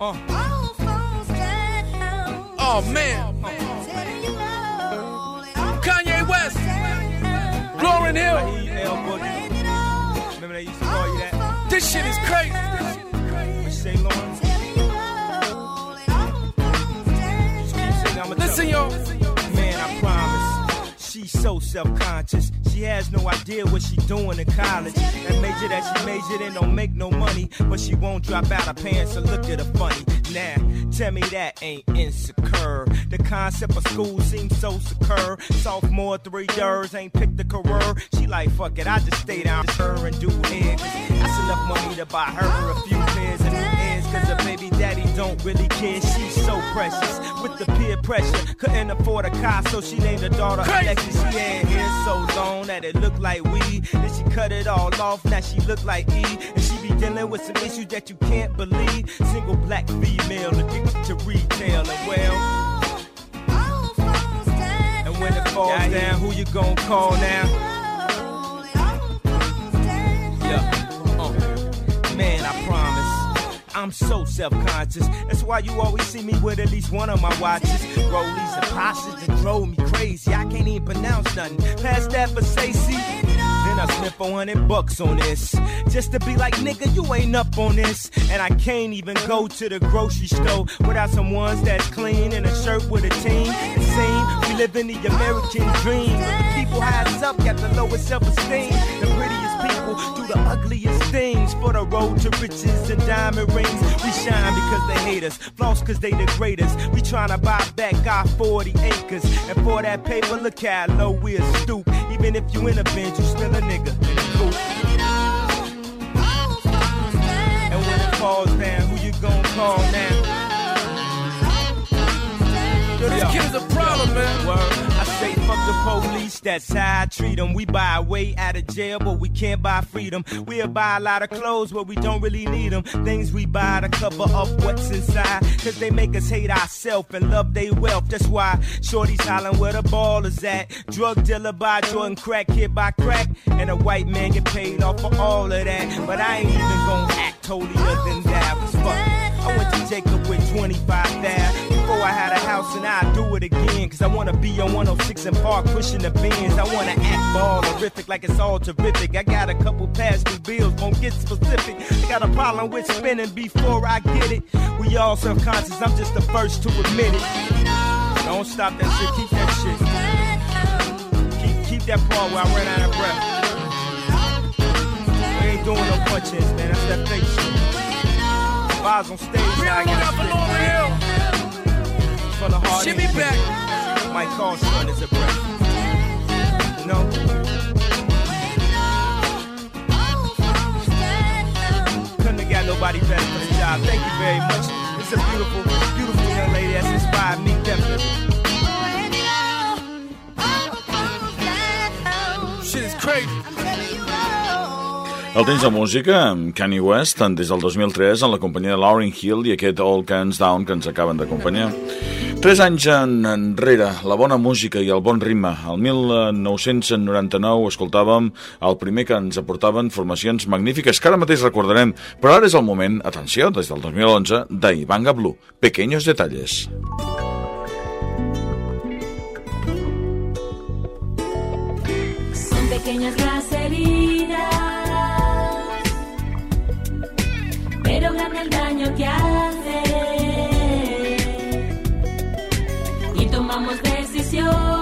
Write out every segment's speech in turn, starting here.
Uh. Oh man. Kanye West. Lauryn Hill. Remember they used to call you that? This shit is crazy. What you say, Lauren? Just keep saying I'ma Listen, y'all. She's so self-conscious. She has no idea what she doing in college. That major that she majored in don't make no money, but she won't drop out her pants or look at her funny. Nah, tell me that ain't insecure. The concept of school seems so secure. Sophomore, three years, ain't picked a career. She like, fuck it, I just stay down with her and do it. That's enough money to buy her a few pairs of ears. Cause her baby daddy don't really care. She's so precious with the peer pressure. Couldn't afford a car, so she named her daughter Crazy. Alexis. She had hair so long that it looked like weed. Then she cut it all off, now she look like E. And she be dealing with some issues that you can't believe. Single black female addicted to retail and well. And when it falls down, who you gonna call now? Yeah. Uh, man, I promise. I'm so self-conscious. That's why you always see me with at least one of my watches. Rollies and posses that drove me crazy. I can't even pronounce nothing. Pass that for Stacy. Then I spent 400 bucks on this. Just to be like, nigga, you ain't up on this. And I can't even go to the grocery store without some ones that's clean and a shirt with a team. It seems we live in the American dream. People highest up got the lowest self-esteem. The prettiest people do the ugliest things for the road to riches and diamond rings. We shine because they hate us, floss because they the greatest. We tryna buy back our 40 acres. And for that paper, look how low we'll stoop. Even if you in a bench, you still a nigga that's how I treat them. We buy way out of jail, but we can't buy freedom. We'll buy a lot of clothes, but we don't really need them. Things we buy to cover up what's inside. Cause they make us hate ourselves and love their wealth. That's why Shorty's hollering where the ball is at. Drug dealer by Jordan, crack kid by crack. And a white man get paid off for all of that. But I ain't even gonna act holier than that. I went to Jacob with 25 there before I had a house and I do it again. Cause I wanna be on 106 and Park pushing the bins. I wanna act ball horrific like it's all terrific. I got a couple past due bills, won't get specific. I got a problem with spending before I get it. We all self-conscious, I'm just the first to admit it. Don't stop that shit, keep that shit. Keep, keep that part where I ran out of breath. We ain't doing no punch-ins, man, that's that fake shit. Vibes on stage, We now I don't look out got From the heart. Shimmy in. back. Mike Carson is a breath. You know? Couldn't have got nobody better for the job. Thank you very much. It's a beautiful, beautiful young lady that's inspired me definitely. Shit is crazy. El temps de música amb Kanye West des del 2003 en la companyia de Lauryn Hill i aquest All Guns Down que ens acaben d'acompanyar. Tres anys en, enrere, la bona música i el bon ritme. El 1999 escoltàvem el primer que ens aportaven formacions magnífiques que ara mateix recordarem, però ara és el moment, atenció, des del 2011, d'Ivanga Blue. Pequeños detalles. Son pequeñas las heridas, pero grande el daño que hace. Tomamos decisión.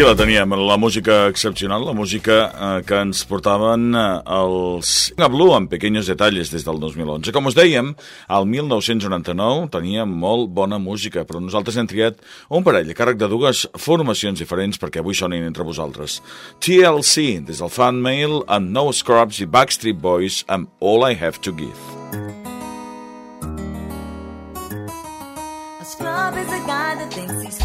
Aquí la teníem, la música excepcional, la música eh, que ens portaven eh, els Gablu en pequeños detalles des del 2011. Com us dèiem, al 1999 tenia molt bona música, però nosaltres hem triat un parell a càrrec de dues formacions diferents perquè avui sonin entre vosaltres. TLC, des del fan mail, amb No Scrubs i Backstreet Boys amb All I Have To Give. A scrub is a guy that thinks he's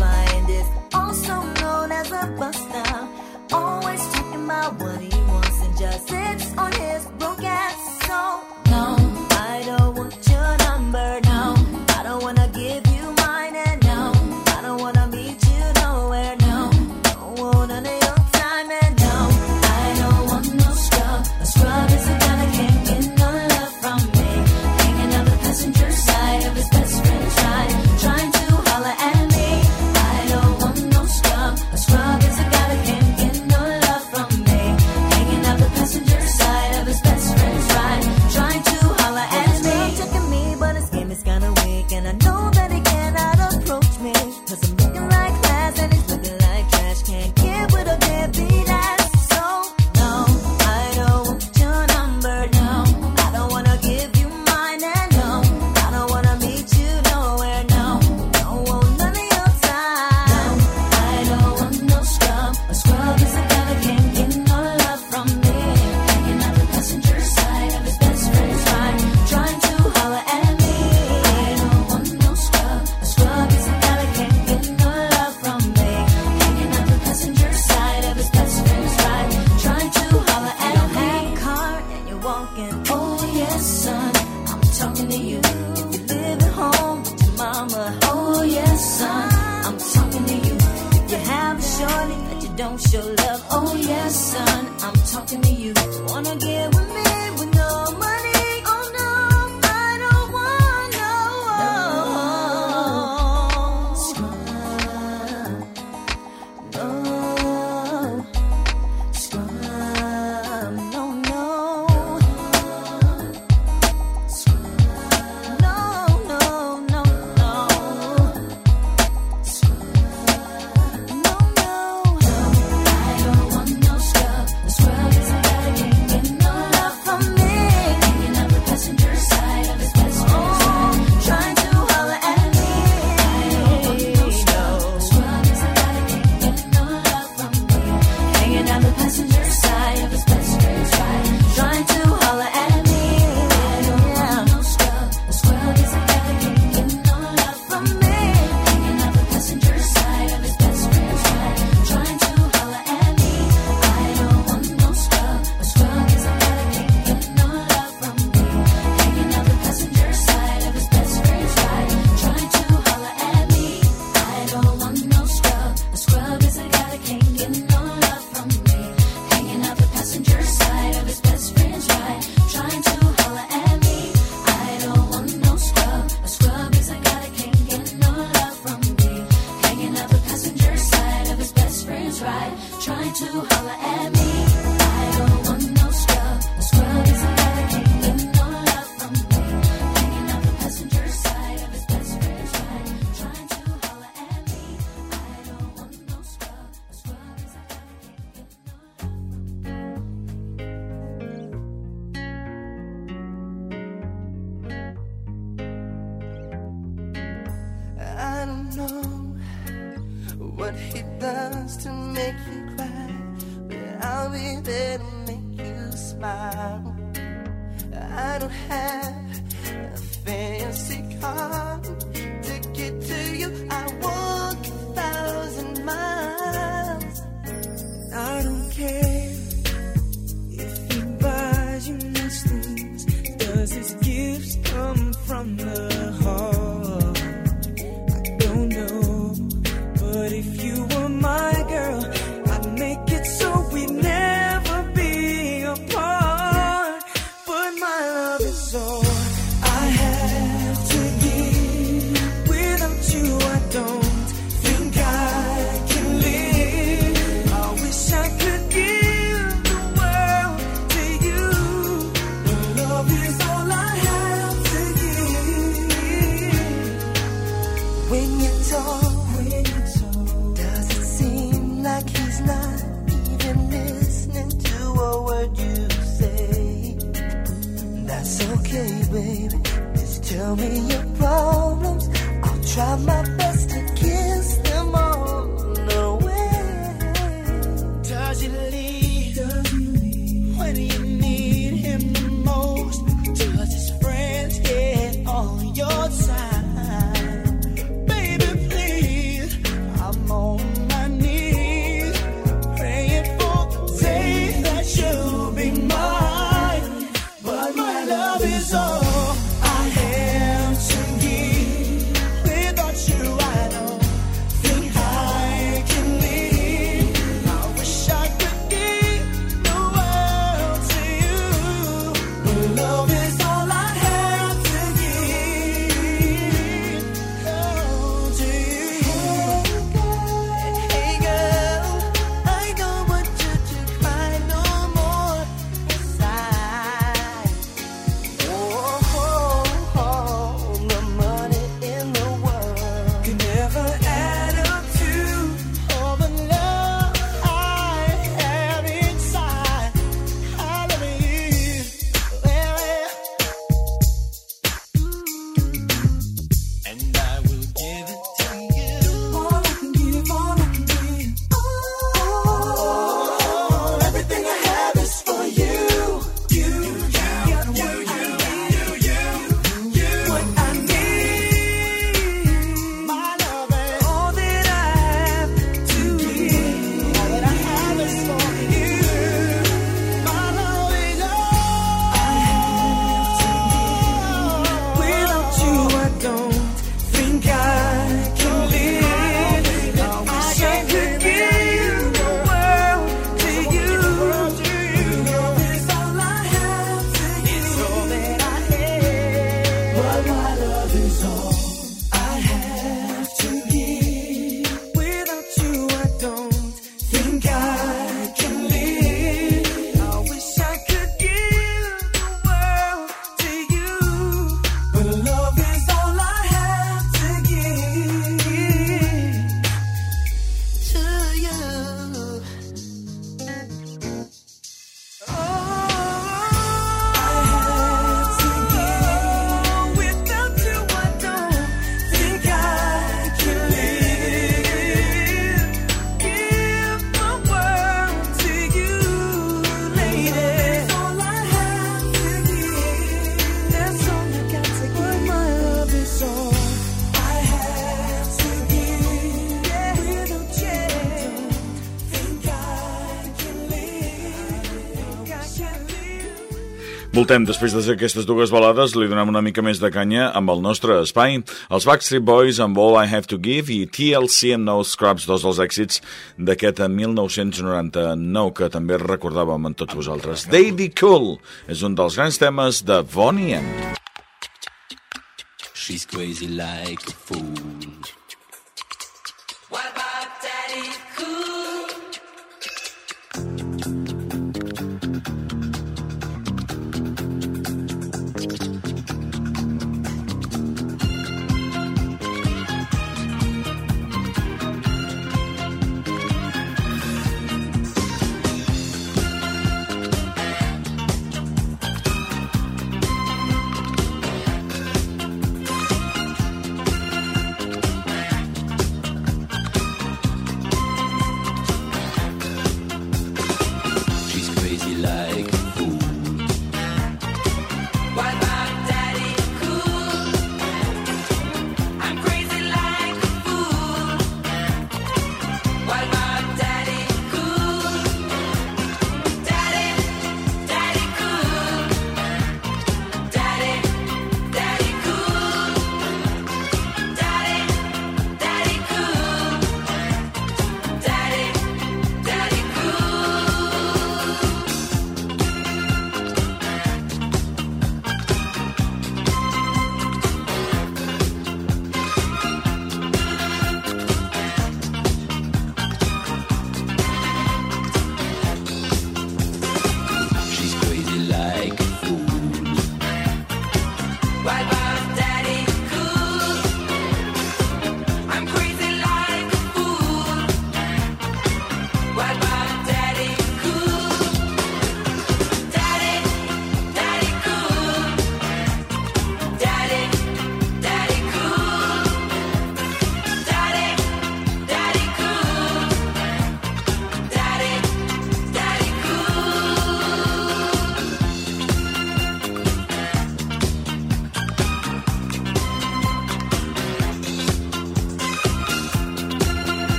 you. Wanna get I'll be there to make you smile. I don't have a fancy car to get to you. I walk a thousand miles. I don't care. word you say. That's okay, baby. Just tell me your problems. I'll try my best to give. Voltem, després d'aquestes dues balades, li donem una mica més de canya amb el nostre espai. Els Backstreet Boys amb All I Have To Give i TLC amb No Scrubs, dos dels èxits d'aquest 1999 que també recordàvem amb tots vosaltres. Daddy Cool és un dels grans temes de Bonnie M. She's crazy like a fool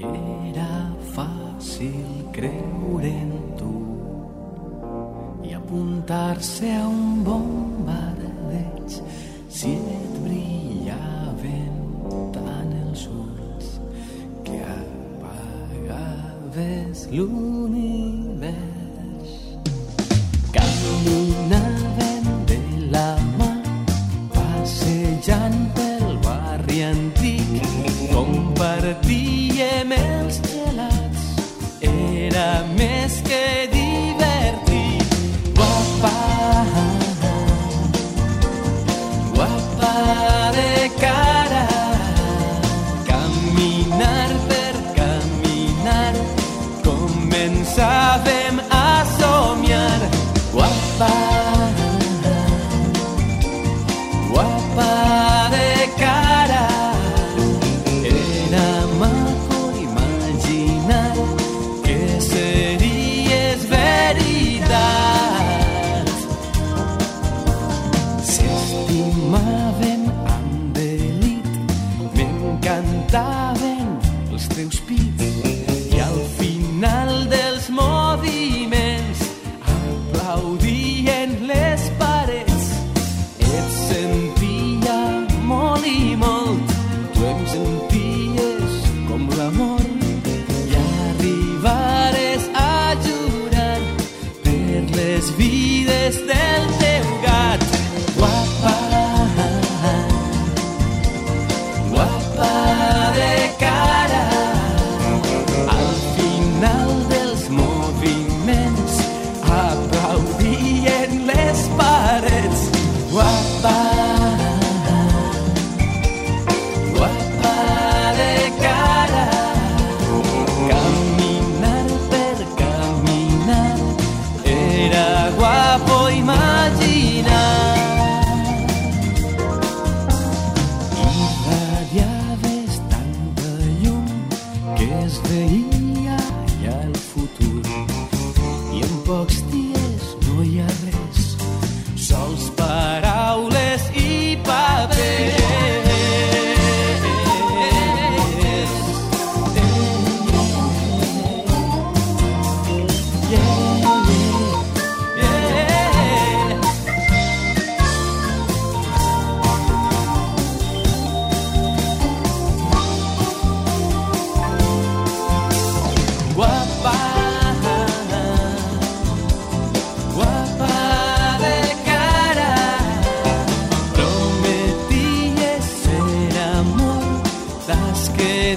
Era fácil creer en tú y apuntarse a un bomba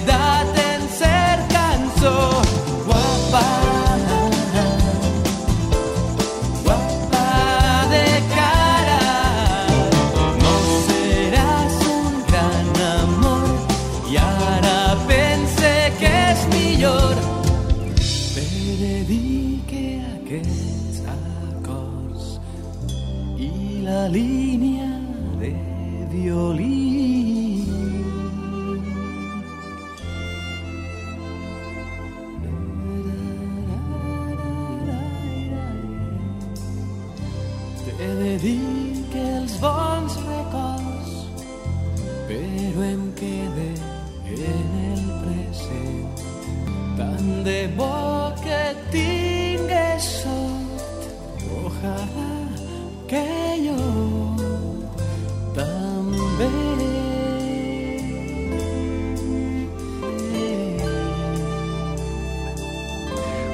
soledad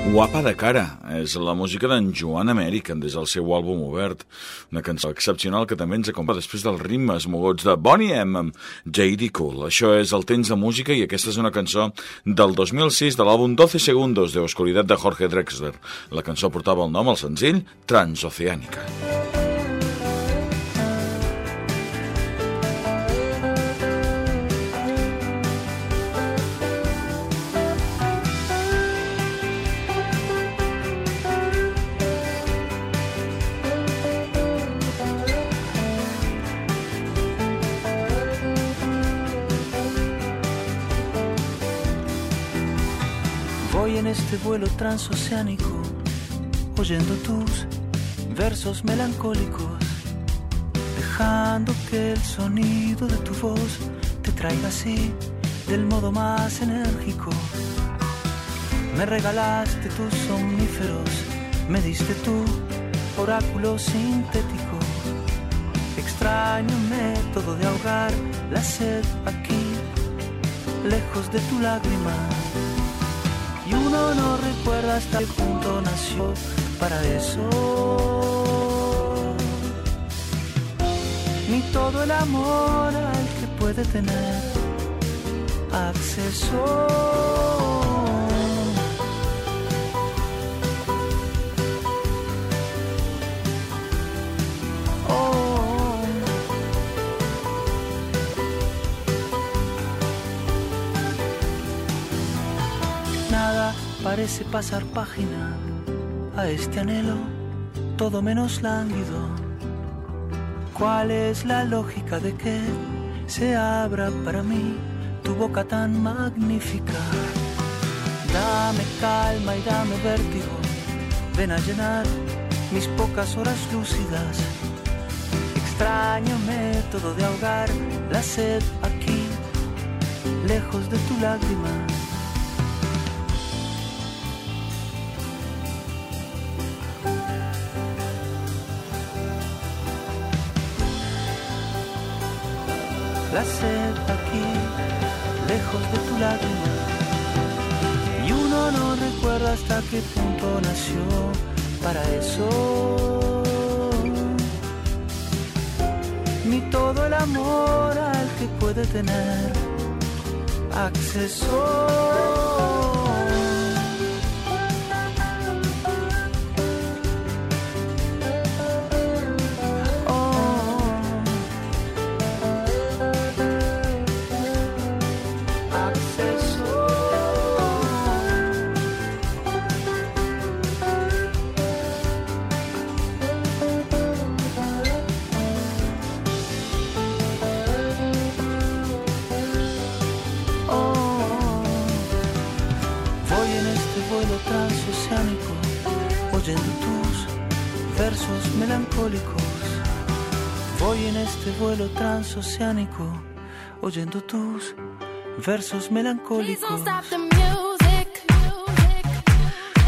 Guapa de cara és la música d'en Joan American des del seu àlbum obert, una cançó excepcional que també ens acompanya després dels ritmes moguts de Bonnie M amb J.D. Cool. Això és el temps de música i aquesta és una cançó del 2006 de l'àlbum 12 segundos de Oscuridad de Jorge Drexler. La cançó portava el nom al senzill Transoceànica. Voy transoceánico, oyendo tus versos melancólicos, dejando que el sonido de tu voz te traiga así del modo más enérgico. Me regalaste tus somníferos, me diste tu oráculo sintético, extraño método de ahogar la sed aquí, lejos de tu lágrima uno no recuerda hasta qué punto nació para eso. Ni todo el amor al que puede tener acceso. Parece pasar página a este anhelo, todo menos lánguido. ¿Cuál es la lógica de que se abra para mí tu boca tan magnífica? Dame calma y dame vértigo, ven a llenar mis pocas horas lúcidas. Extraño método de ahogar la sed aquí, lejos de tu lágrima. La aquí, lejos de tu lágrima. Y uno no recuerda hasta qué punto nació para eso. Ni todo el amor al que puede tener acceso. Transoceánico, oyendo tus versos melancólicos.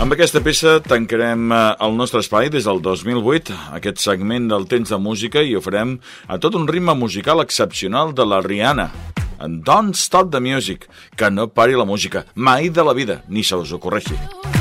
Amb aquesta peça tancarem eh, el nostre espai des del 2008, aquest segment del temps de música, i ho farem a tot un ritme musical excepcional de la Rihanna. And Don't Stop the Music, que no pari la música, mai de la vida, ni se us ocorreixi.